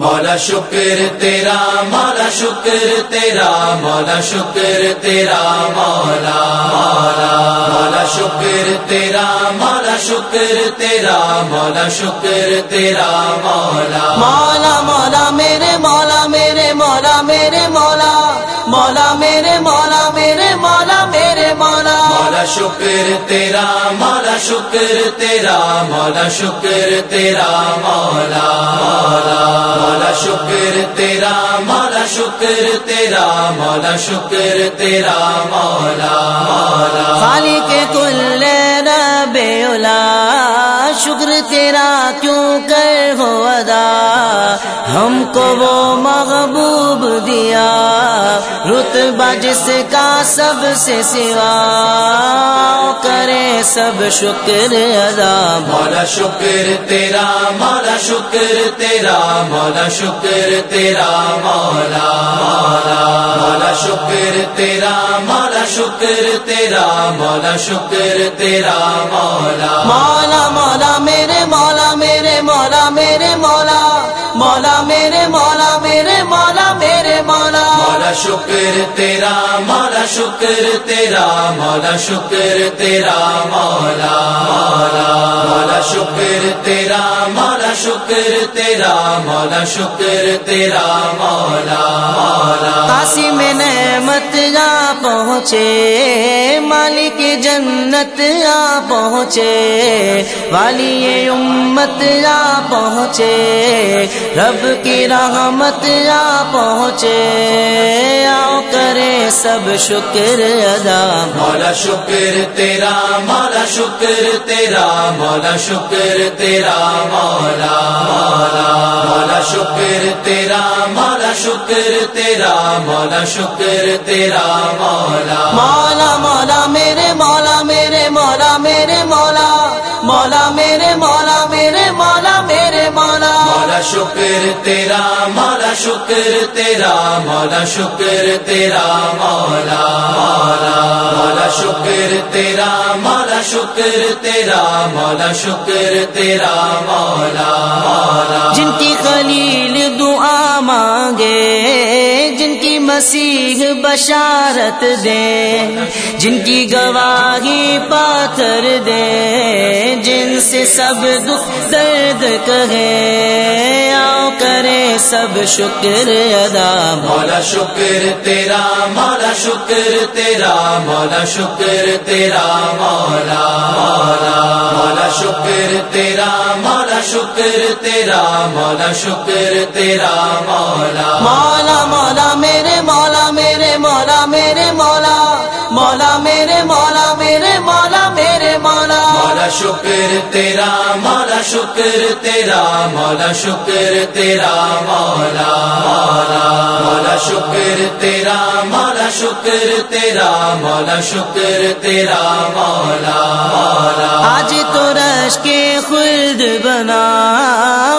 مولا شکر تیرا مولا شکر تیرا مولا شکر تیرا مولا مولا مولا شکر تیرا مولا شکر تیرا مولا شکر تیرا مولا مولا مولا میرے مولا میرے مولا میرے مولا مولا میرے مولا میرے مولا میرے مولا مولا شکر تیرا مولا شکر تیرا، مولا شکر تیرا، مولا مولا مولا شکر تیرا، مولا شکر تیرا، مولا شکر تیرا، مولا مولا خالی کے کل رب اولا۔ شکر تیرا کیوں کر ہو ادا؟ ہم کو وہ محبوب دیا، رتبہ جس کا سب سے سوا۔ کرے سب شکر ادا۔ مولا شکر تیرا، مولا شکر تیرا، مولا شکر تیرا، مولا مولا مولا شکر تیرا مولا شکر تیرا مولا شکر تیرا مولا۔ مولا مولا میرے مولا میرے مولا میرے مولا۔ مولا میرے مولا میرے مولا میرے مولا۔ مولا شکر تیرا مولا شکر تیرا مولا شکر تیرا مولا۔ مولا مولا شکر تیرا مولا شکر تیرا مولا شکر تیرا مولا۔ مولا کاسی میں نعمت جا پہنچے، مالک جنت آ پہنچے، والی امت آ پہنچے، رب کی رحمت آ پہنچے۔ آؤ کرے سب شکر ادا۔ مولا شکر تیرا، مولا شکر تیرا، مولا شکر تیرا، مولا مولا مولا شکر تیرا، مولا شکر تیرا، مولا شکر تیرا مولا. مولا میرے مولا میرے مولا میرے مولا. مولا میرے مولا میرے مولا میرے مولا. مولا شکر تیرا مولا. شکر تیرا، مولا شکر تیرا، مولا مولا مولا شکر تیرا، مولا شکر تیرا، مولا شکر تیرا، مولا مولا۔ جن کی خلیل دعا مانگے، جن کی مسیح بشارت دے، جن کی گواہی پاتھر دے، جن سے سب دکھ درد کہے، آؤ کرے سب شکر ادا مولا شکر تیرا، مولا شکر تیرا، مولا شکر تیرا، مولا مولا مولا شکر تیرا، مولا شکر تیرا، مولا شکر تیرا، مولا مولا مولا میرے مولا میرے مولا میرے، مولا مولا میرے مولا میرے مولا میرے شکر تیرا مولا، شکر تیرا مولا، شکر تیرا مولا مولا شکر تیرا مولا، شکر تیرا مولا، شکر تیرا مولا مولا. آج تو رش کے خلد بنا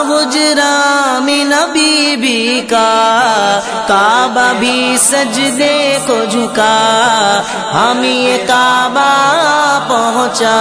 گجرا میں نبی بی کا، کعبہ بھی سجدے کو جھکا، ہم یہ کعبہ پہنچا۔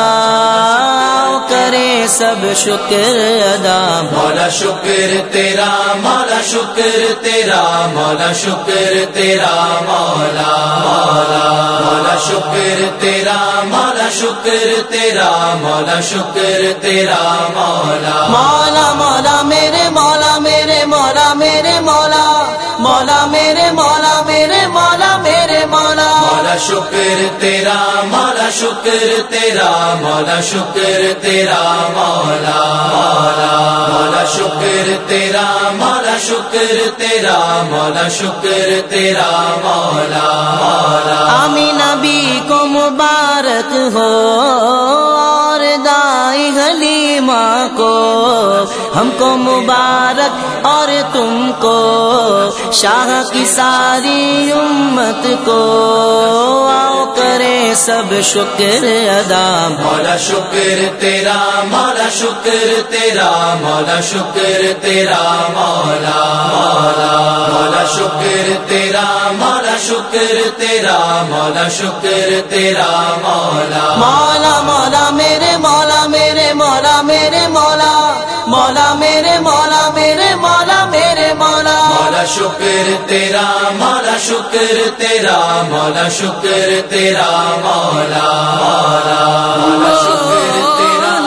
کرے سب شکر ادا۔ مولا شکر تیرا مولا شکر تیرا مولا شکر تیرا مولا مولا مولا شکر تیرا مولا شکر تیرا مولا شکر تیرا مولا۔ مولا مولا میرے مولا میرے مولا میرے مولا۔ مولا میرے مولا میرے مولا میرے مولا۔ مولا شکر تیرا مولا شکر تیرا، مولا شکر تیرا، مولا مولا مولا شکر تیرا، مولا شکر تیرا، مولا شکر تیرا، مولا مولا۔ آمین، نبی کو مبارک ہو۔ کو، ہم کو مبارک اور تم کو، شاہ کی ساری امت کو۔ آؤ کرے سب شکر ادا، مولا شکر تیرا، مولا شکر تیرا مولا شکر تیرا مولا مولا مولا شکر تیرا مولا شکر تیرا مولا شکر تیرا مولا. مولا مولا میرے مولا میرے مولا میرے مولا مولا میرے مولا میرے مولا میرے مولا. مولا شکر تیرا مولا شکر تیرا مولا شکر تیرا مولا مولا شکر تیرا